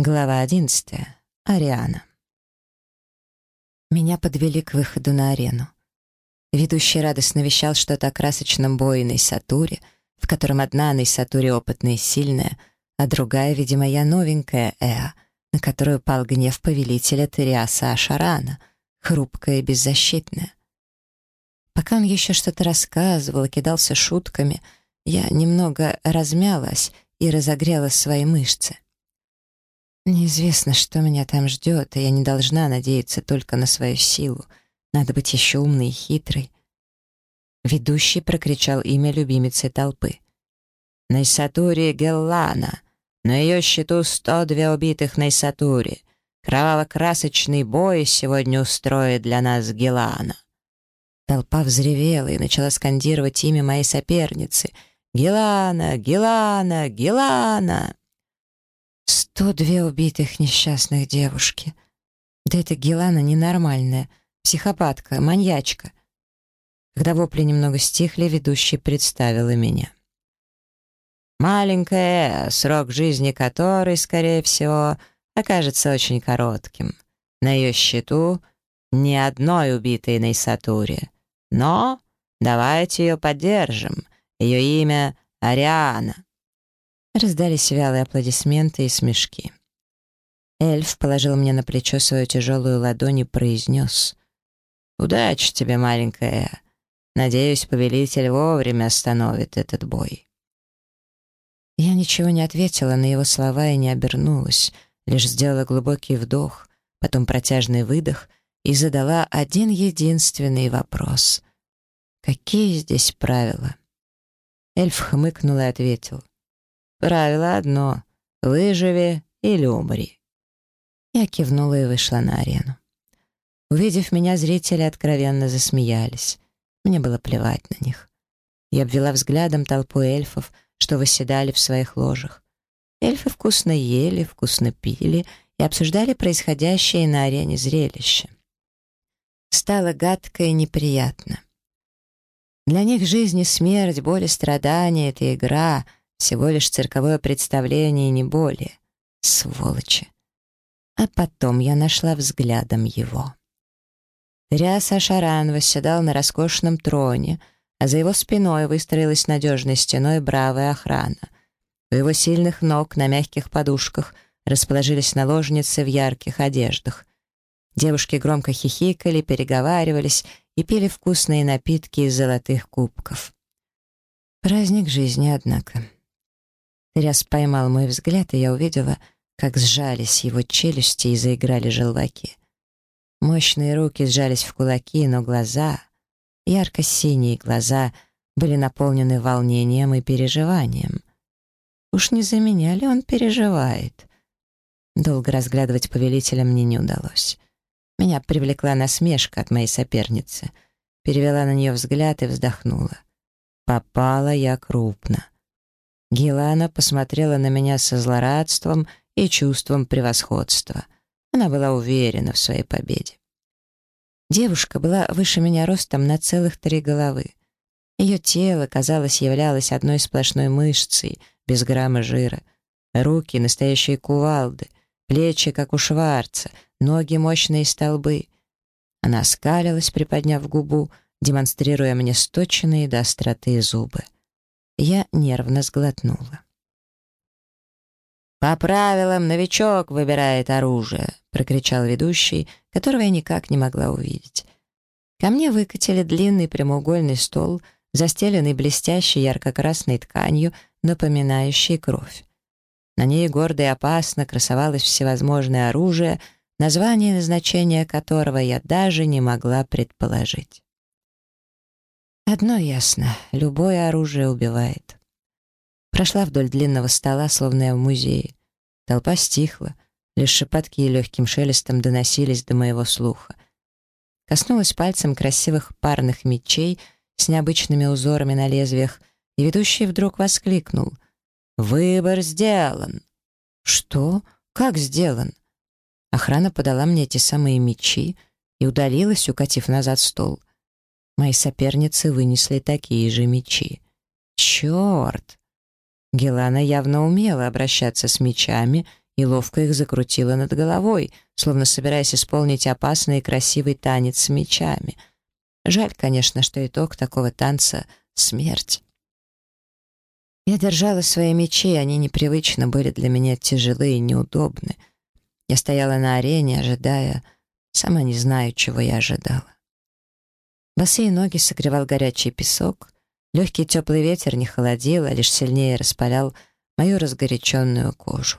Глава 11. Ариана. Меня подвели к выходу на арену. Ведущий радостно вещал что-то о красочном бое на Исатуре, в котором одна на Исатуре опытная и сильная, а другая, видимо, я новенькая Эа, на которую пал гнев повелителя Териаса Ашарана, хрупкая и беззащитная. Пока он еще что-то рассказывал и кидался шутками, я немного размялась и разогрела свои мышцы. Неизвестно, что меня там ждет, и я не должна надеяться только на свою силу. Надо быть еще умной и хитрой. Ведущий прокричал имя любимицы толпы. Найсатури Геллана. На ее счету 102 убитых Найсатури. Кроваво-красочный бой сегодня устроит для нас Геллана. Толпа взревела и начала скандировать имя моей соперницы. «Гелана! Гелана! Гелана!» то две убитых несчастных девушки. Да эта Гелана ненормальная, психопатка, маньячка. Когда вопли немного стихли, ведущий представила меня. Маленькая, срок жизни которой, скорее всего, окажется очень коротким. На ее счету ни одной убитой на Исатуре. Но давайте ее поддержим. Ее имя Ариана. Раздались вялые аплодисменты и смешки. Эльф положил мне на плечо свою тяжелую ладонь и произнес. «Удачи тебе, маленькая. Надеюсь, повелитель вовремя остановит этот бой». Я ничего не ответила на его слова и не обернулась, лишь сделала глубокий вдох, потом протяжный выдох и задала один единственный вопрос. «Какие здесь правила?» Эльф хмыкнул и ответил. Правило одно — выживи или умри. Я кивнула и вышла на арену. Увидев меня, зрители откровенно засмеялись. Мне было плевать на них. Я обвела взглядом толпу эльфов, что восседали в своих ложах. Эльфы вкусно ели, вкусно пили и обсуждали происходящее на арене зрелище. Стало гадко и неприятно. Для них жизнь и смерть, боль и страдания — это игра — всего лишь цирковое представление, не более. Сволочи. А потом я нашла взглядом его. Ряса Шаран восседал на роскошном троне, а за его спиной выстроилась надежной стеной бравая охрана. У его сильных ног на мягких подушках расположились наложницы в ярких одеждах. Девушки громко хихикали, переговаривались и пили вкусные напитки из золотых кубков. Праздник жизни, однако. Ряс поймал мой взгляд, и я увидела, как сжались его челюсти и заиграли желваки. Мощные руки сжались в кулаки, но глаза, ярко-синие глаза, были наполнены волнением и переживанием. Уж не за меня ли он переживает? Долго разглядывать повелителя мне не удалось. Меня привлекла насмешка от моей соперницы. Перевела на нее взгляд и вздохнула. Попала я крупно. Гилана посмотрела на меня со злорадством и чувством превосходства. Она была уверена в своей победе. Девушка была выше меня ростом на целых три головы. Ее тело, казалось, являлось одной сплошной мышцей, без грамма жира. Руки — настоящие кувалды, плечи, как у Шварца, ноги — мощные столбы. Она скалилась, приподняв губу, демонстрируя мне сточенные до остроты зубы. Я нервно сглотнула. «По правилам новичок выбирает оружие», — прокричал ведущий, которого я никак не могла увидеть. Ко мне выкатили длинный прямоугольный стол, застеленный блестящей ярко-красной тканью, напоминающей кровь. На ней гордо и опасно красовалось всевозможное оружие, название и назначение которого я даже не могла предположить. Одно ясно — любое оружие убивает. Прошла вдоль длинного стола, словно я в музее. Толпа стихла, лишь шепотки и легким шелестом доносились до моего слуха. Коснулась пальцем красивых парных мечей с необычными узорами на лезвиях, и ведущий вдруг воскликнул. «Выбор сделан!» «Что? Как сделан?» Охрана подала мне эти самые мечи и удалилась, укатив назад стол — Мои соперницы вынесли такие же мечи. Черт! Гелана явно умела обращаться с мечами и ловко их закрутила над головой, словно собираясь исполнить опасный и красивый танец с мечами. Жаль, конечно, что итог такого танца — смерть. Я держала свои мечи, они непривычно были для меня тяжелы и неудобны. Я стояла на арене, ожидая... Сама не знаю, чего я ожидала. Босые ноги согревал горячий песок, легкий теплый ветер не холодил, а лишь сильнее распалял мою разгоряченную кожу.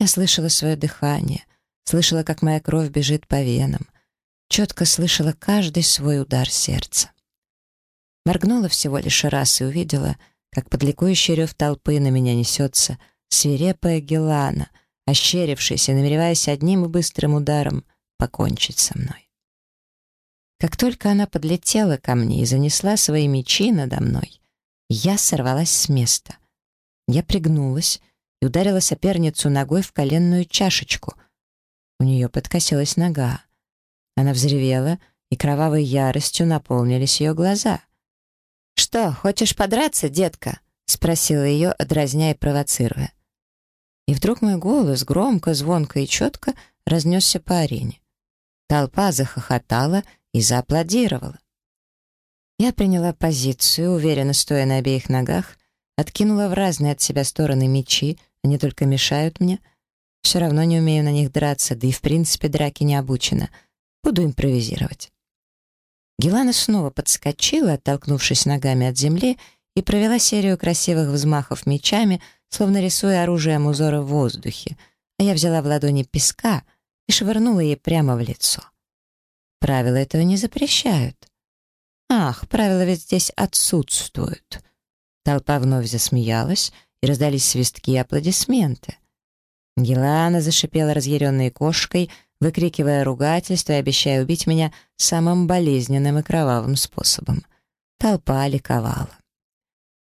Я слышала свое дыхание, слышала, как моя кровь бежит по венам, четко слышала каждый свой удар сердца. Моргнула всего лишь раз и увидела, как под ликующий рев толпы на меня несется свирепая Гелана, ощерившаяся, намереваясь одним быстрым ударом покончить со мной. Как только она подлетела ко мне и занесла свои мечи надо мной, я сорвалась с места. Я пригнулась и ударила соперницу ногой в коленную чашечку. У нее подкосилась нога. Она взревела, и кровавой яростью наполнились ее глаза. «Что, хочешь подраться, детка?» — спросила ее, дразня и провоцируя. И вдруг мой голос громко, звонко и четко разнесся по арене. Толпа захохотала и зааплодировала. Я приняла позицию, уверенно стоя на обеих ногах, откинула в разные от себя стороны мечи, они только мешают мне. Все равно не умею на них драться, да и в принципе драки не обучена. Буду импровизировать. Гелана снова подскочила, оттолкнувшись ногами от земли, и провела серию красивых взмахов мечами, словно рисуя оружием узора в воздухе, а я взяла в ладони песка и швырнула ей прямо в лицо. Правила этого не запрещают. Ах, правила ведь здесь отсутствуют. Толпа вновь засмеялась, и раздались свистки и аплодисменты. Гелана зашипела разъяренной кошкой, выкрикивая ругательство и обещая убить меня самым болезненным и кровавым способом. Толпа ликовала.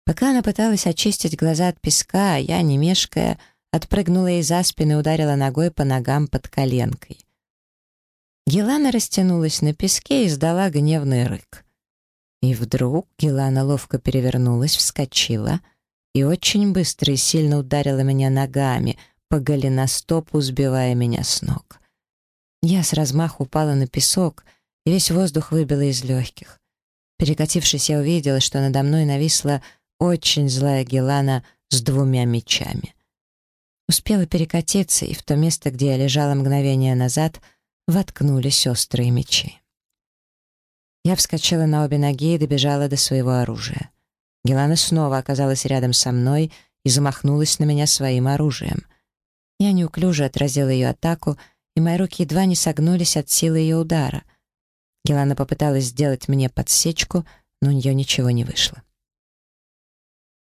Пока она пыталась очистить глаза от песка, я, не мешкая, отпрыгнула ей за спины и ударила ногой по ногам под коленкой — Гелана растянулась на песке и издала гневный рык. И вдруг Гелана ловко перевернулась, вскочила и очень быстро и сильно ударила меня ногами по голеностопу, сбивая меня с ног. Я с размаху упала на песок, и весь воздух выбила из легких. Перекатившись, я увидела, что надо мной нависла очень злая Гелана с двумя мечами. Успела перекатиться, и в то место, где я лежала мгновение назад — воткнули сестры и мечи. Я вскочила на обе ноги и добежала до своего оружия. Гелана снова оказалась рядом со мной и замахнулась на меня своим оружием. Я неуклюже отразила ее атаку, и мои руки едва не согнулись от силы ее удара. Гелана попыталась сделать мне подсечку, но у нее ничего не вышло.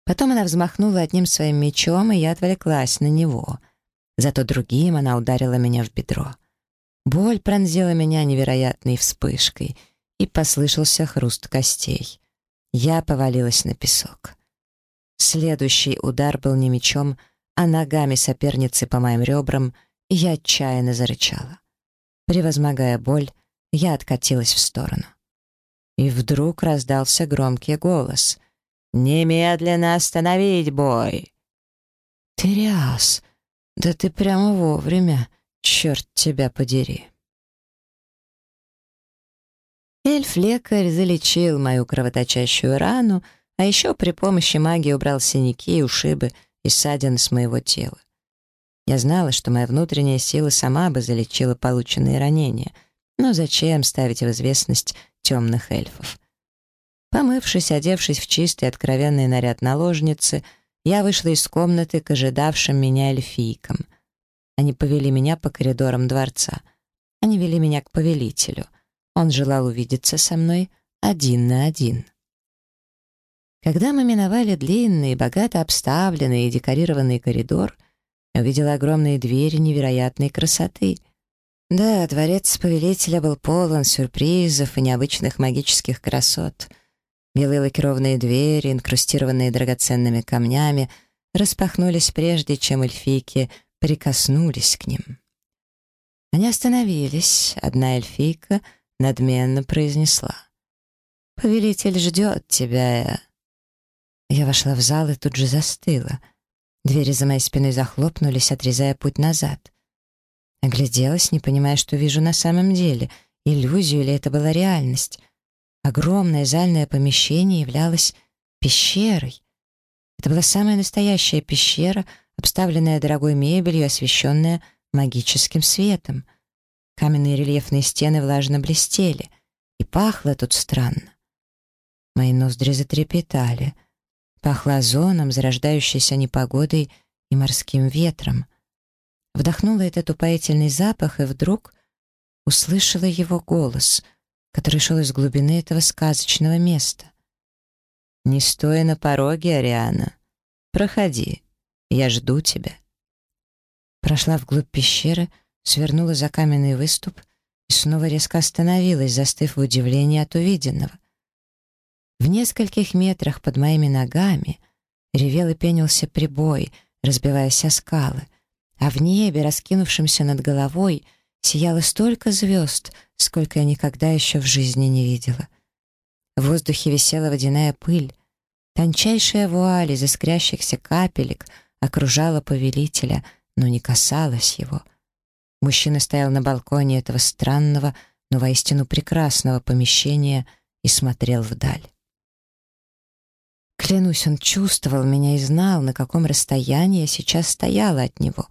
Потом она взмахнула одним своим мечом, и я отвлеклась на него. Зато другим она ударила меня в бедро. Боль пронзила меня невероятной вспышкой, и послышался хруст костей. Я повалилась на песок. Следующий удар был не мечом, а ногами соперницы по моим ребрам, и я отчаянно зарычала. Превозмогая боль, я откатилась в сторону. И вдруг раздался громкий голос. «Немедленно остановить бой!» «Тириас, да ты прямо вовремя!» Черт тебя подери. Эльф-лекарь залечил мою кровоточащую рану, а еще при помощи магии убрал синяки и ушибы и ссадины с моего тела. Я знала, что моя внутренняя сила сама бы залечила полученные ранения, но зачем ставить в известность темных эльфов? Помывшись, одевшись в чистый откровенный наряд наложницы, я вышла из комнаты к ожидавшим меня эльфийкам — они повели меня по коридорам дворца. Они вели меня к повелителю. Он желал увидеться со мной один на один. Когда мы миновали длинный, богато обставленный и декорированный коридор, я увидела огромные двери невероятной красоты. Да, дворец повелителя был полон сюрпризов и необычных магических красот. Белые лакированные двери, инкрустированные драгоценными камнями, распахнулись прежде, чем эльфийки — прикоснулись к ним. Они остановились, одна эльфийка надменно произнесла. «Повелитель ждет тебя!» Я вошла в зал и тут же застыла. Двери за моей спиной захлопнулись, отрезая путь назад. Огляделась, не понимая, что вижу на самом деле, иллюзию или это была реальность. Огромное зальное помещение являлось пещерой. Это была самая настоящая пещера — Обставленная дорогой мебелью, освещенная магическим светом. Каменные рельефные стены влажно блестели, и пахло тут странно. Мои ноздри затрепетали. Пахло озоном, зарождающейся непогодой и морским ветром. Вдохнула этот упоительный запах и вдруг услышала его голос, который шел из глубины этого сказочного места. «Не стоя на пороге, Ариана. Проходи, я жду тебя». Прошла вглубь пещеры, свернула за каменный выступ и снова резко остановилась, застыв в удивлении от увиденного. В нескольких метрах под моими ногами ревел и пенился прибой, разбиваясь о скалы, а в небе, раскинувшемся над головой, сияло столько звезд, сколько я никогда еще в жизни не видела. В воздухе висела водяная пыль, тончайшая вуаль из искрящихся капелек — окружала повелителя, но не касалась его. Мужчина стоял на балконе этого странного, но воистину прекрасного помещения и смотрел вдаль. Клянусь, он чувствовал меня и знал, на каком расстоянии я сейчас стояла от него.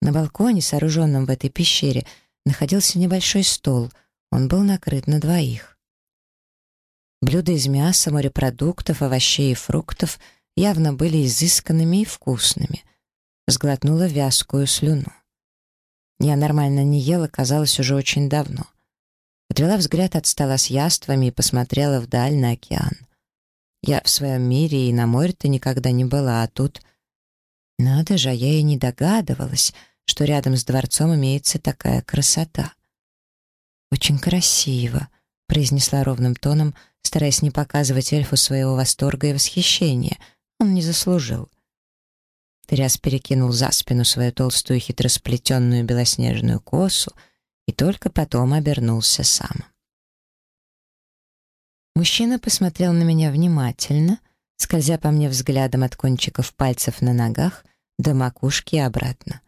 На балконе, сооруженном в этой пещере, находился небольшой стол. Он был накрыт на двоих. Блюда из мяса, морепродуктов, овощей и фруктов — явно были изысканными и вкусными. Сглотнула вязкую слюну. Я нормально не ела, казалось, уже очень давно. Отвела взгляд от стола с яствами и посмотрела вдаль на океан. Я в своем мире и на море-то никогда не была, а тут... Надо же, а я и не догадывалась, что рядом с дворцом имеется такая красота. «Очень красиво», — произнесла ровным тоном, стараясь не показывать эльфу своего восторга и восхищения, он не заслужил. Тряс перекинул за спину свою толстую хитросплетенную белоснежную косу и только потом обернулся сам. Мужчина посмотрел на меня внимательно, скользя по мне взглядом от кончиков пальцев на ногах до макушки и обратно.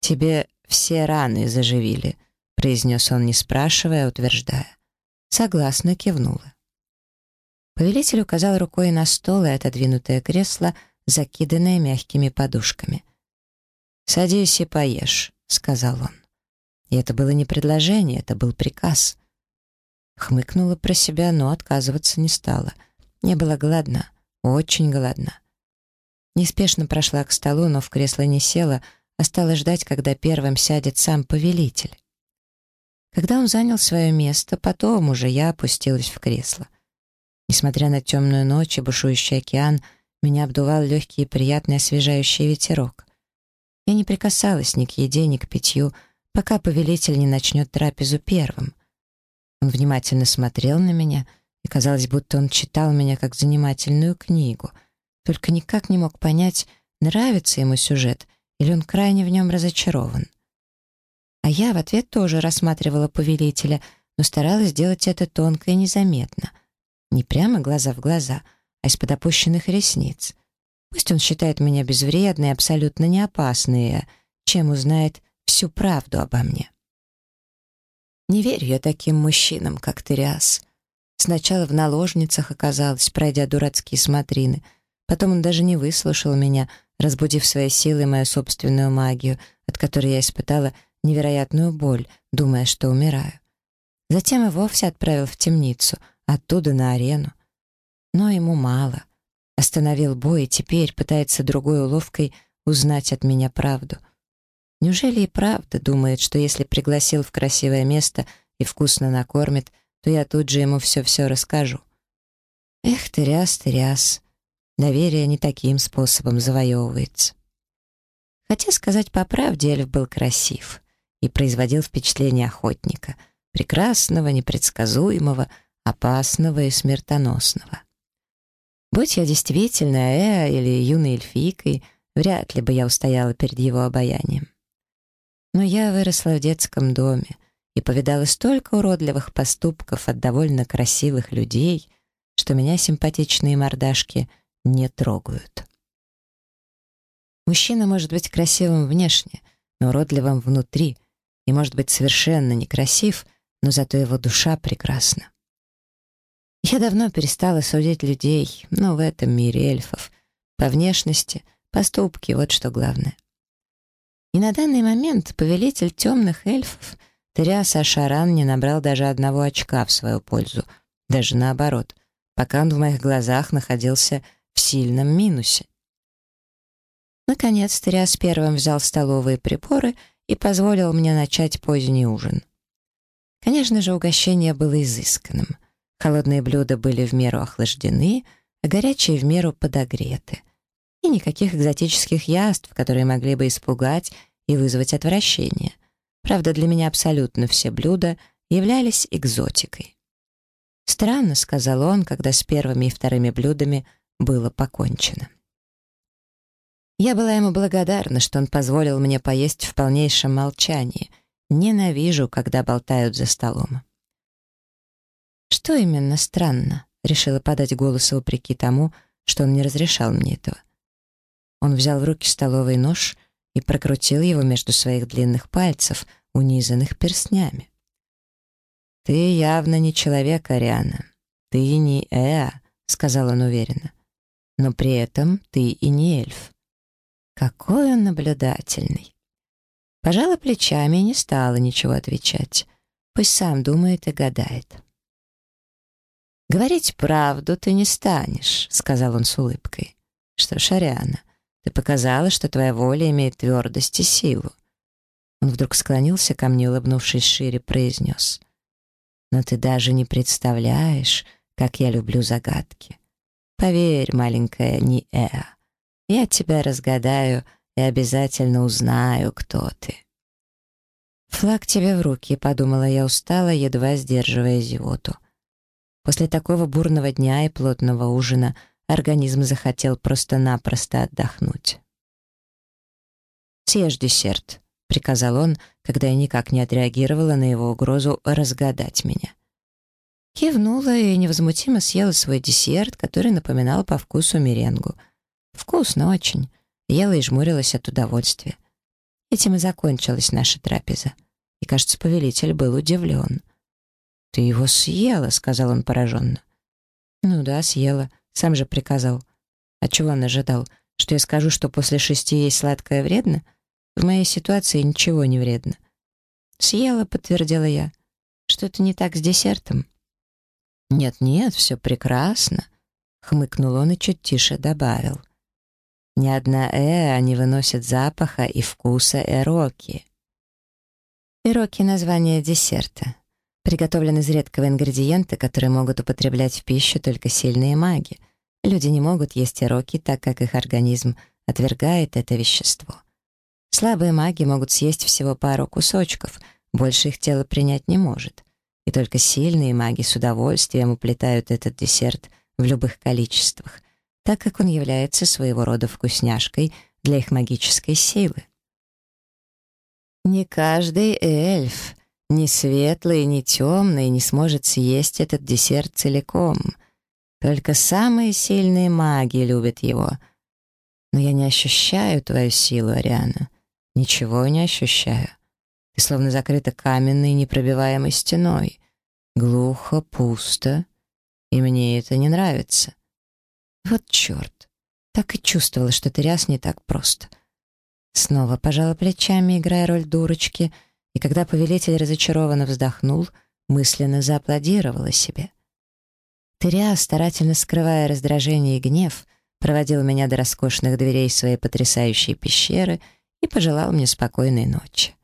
«Тебе все раны заживили», — произнес он, не спрашивая, утверждая. Согласно кивнула. Повелитель указал рукой на стол и отодвинутое кресло, закиданное мягкими подушками. «Садись и поешь», — сказал он. И это было не предложение, это был приказ. Хмыкнула про себя, но отказываться не стала. Не было голодна, очень голодна. Неспешно прошла к столу, но в кресло не села, а стала ждать, когда первым сядет сам повелитель. Когда он занял свое место, потом уже я опустилась в кресло. Несмотря на темную ночь и бушующий океан, меня обдувал легкий и приятный освежающий ветерок. Я не прикасалась ни к еде, ни к питью, пока повелитель не начнет трапезу первым. Он внимательно смотрел на меня, и казалось, будто он читал меня как занимательную книгу, только никак не мог понять, нравится ему сюжет или он крайне в нем разочарован. А я в ответ тоже рассматривала повелителя, но старалась делать это тонко и незаметно — не прямо глаза в глаза, а из-под опущенных ресниц. Пусть он считает меня безвредной, абсолютно неопасной, а чем узнает всю правду обо мне. Не верю я таким мужчинам, как Тириас. Сначала в наложницах оказалась, пройдя дурацкие смотрины. Потом он даже не выслушал меня, разбудив своей силой мою собственную магию, от которой я испытала невероятную боль, думая, что умираю. Затем и вовсе отправил в темницу — оттуда на арену. Но ему мало. Остановил бой и теперь пытается другой уловкой узнать от меня правду. Неужели и правда думает, что если пригласил в красивое место и вкусно накормит, то я тут же ему все-все расскажу? Эх, ты ряс, ты ряс. Доверие не таким способом завоевывается. Хотя сказать по правде, Эльф был красив и производил впечатление охотника, прекрасного, непредсказуемого, опасного и смертоносного. Будь я действительно Э или юной эльфийкой, вряд ли бы я устояла перед его обаянием. Но я выросла в детском доме и повидала столько уродливых поступков от довольно красивых людей, что меня симпатичные мордашки не трогают. Мужчина может быть красивым внешне, но уродливым внутри, и может быть совершенно некрасив, но зато его душа прекрасна. Я давно перестала судить людей, но в этом мире эльфов. По внешности, поступки — вот что главное. И на данный момент повелитель темных эльфов Триас Ашаран не набрал даже одного очка в свою пользу, даже наоборот, пока он в моих глазах находился в сильном минусе. Наконец Триас первым взял столовые приборы и позволил мне начать поздний ужин. Конечно же, угощение было изысканным — Холодные блюда были в меру охлаждены, а горячие в меру подогреты. И никаких экзотических яств, которые могли бы испугать и вызвать отвращение. Правда, для меня абсолютно все блюда являлись экзотикой. «Странно», — сказал он, когда с первыми и вторыми блюдами было покончено. Я была ему благодарна, что он позволил мне поесть в полнейшем молчании. Ненавижу, когда болтают за столом. Что именно странно? Решила подать голос вопреки тому, что он не разрешал мне этого. Он взял в руки столовый нож и прокрутил его между своих длинных пальцев, унизанных перстнями. «Ты явно не человек, Ариана. Ты не Эа», — сказал он уверенно. «Но при этом ты и не эльф». Какой он наблюдательный. Пожала плечами и не стала ничего отвечать. Пусть сам думает и гадает. «Говорить правду ты не станешь», — сказал он с улыбкой. «Что ж, Ариана, ты показала, что твоя воля имеет твердость и силу». Он вдруг склонился ко мне, улыбнувшись шире, произнес. «Но ты даже не представляешь, как я люблю загадки. Поверь, маленькая Ниэа, я тебя разгадаю и обязательно узнаю, кто ты». «Флаг тебе в руки», — подумала я устала, едва сдерживая зевоту. После такого бурного дня и плотного ужина организм захотел просто-напросто отдохнуть. «Съешь десерт», — приказал он, когда я никак не отреагировала на его угрозу разгадать меня. Кивнула и невозмутимо съела свой десерт, который напоминал по вкусу меренгу. Вкусно очень. Ела и жмурилась от удовольствия. Этим и закончилась наша трапеза. И, кажется, повелитель был удивлен — «Ты его съела», — сказал он пораженно. «Ну да, съела. Сам же приказал. А чего он ожидал? Что я скажу, что после шести есть сладкое вредно? В моей ситуации ничего не вредно». «Съела», — подтвердила я. «Что-то не так с десертом». «Нет-нет, все прекрасно», — хмыкнул он и чуть тише добавил. «Ни одна «э» не выносит запаха и вкуса эроки». «Эроки» — название десерта. Приготовлены из редкого ингредиента, который могут употреблять в пищу только сильные маги. Люди не могут есть ироки, так как их организм отвергает это вещество. Слабые маги могут съесть всего пару кусочков, больше их тело принять не может. И только сильные маги с удовольствием уплетают этот десерт в любых количествах, так как он является своего рода вкусняшкой для их магической силы. «Не каждый эльф», ни светлый, ни темный не сможет съесть этот десерт целиком. Только самые сильные маги любят его. Но я не ощущаю твою силу, Ариана. Ничего не ощущаю. Ты словно закрыта каменной непробиваемой стеной. Глухо, пусто. И мне это не нравится. Вот черт. Так и чувствовала, что ты ряс не так просто. Снова пожала плечами, играя роль дурочки — и когда повелитель разочарованно вздохнул, мысленно зааплодировала себе. Тыря, старательно скрывая раздражение и гнев, проводил меня до роскошных дверей своей потрясающей пещеры и пожелал мне спокойной ночи.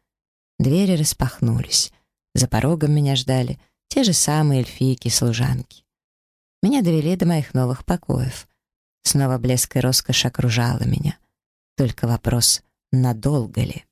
Двери распахнулись. За порогом меня ждали те же самые эльфийки-служанки. Меня довели до моих новых покоев. Снова блеск и роскошь окружала меня. Только вопрос, надолго ли?